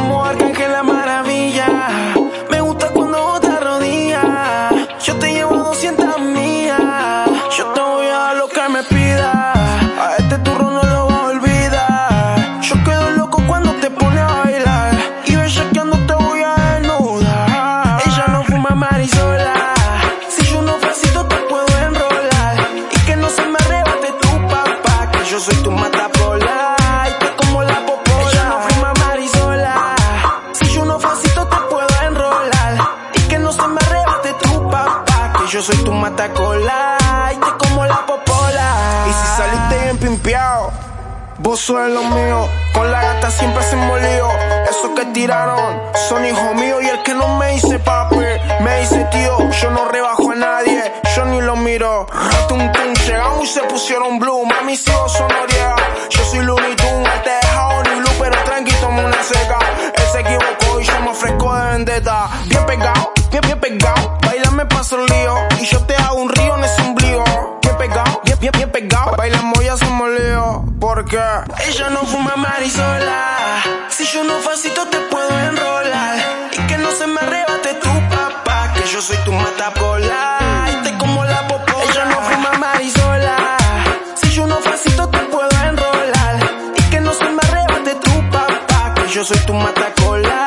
Como arcángel yo soy tu matacola y te como la popola. Y si saliste bien pimpeado, vos sos lo mío. Con la gata siempre hacemos lío. Esos que tiraron son hijos míos y el que no me dice papi, me dice tío. Yo no rebajo a nadie, yo ni lo miro. Tum tum, llegamos y se pusieron blue. Mami, si vos son oriega. Yo soy Looney Tunes, te dejado ni blue, pero tranqui, tomo una seca. Él se equivocó y yo me ofrezco de vendetta. Bien pegado, bien, bien pegado. Y yo te hago un río en ese ombligo. Bien pegado, bien, bien, bien pegado. Bailamos ya somos lío. Porque ella no fuma marisola. Si yo no facito te puedo enrolar. Y que no se me arrebate tu papá. Que yo soy tu matacola. Y te como la popola. Ella no fuma marisola. Si yo no facito te puedo enrolar. Y que no se me arrebate tu papá. Que yo soy tu matacola.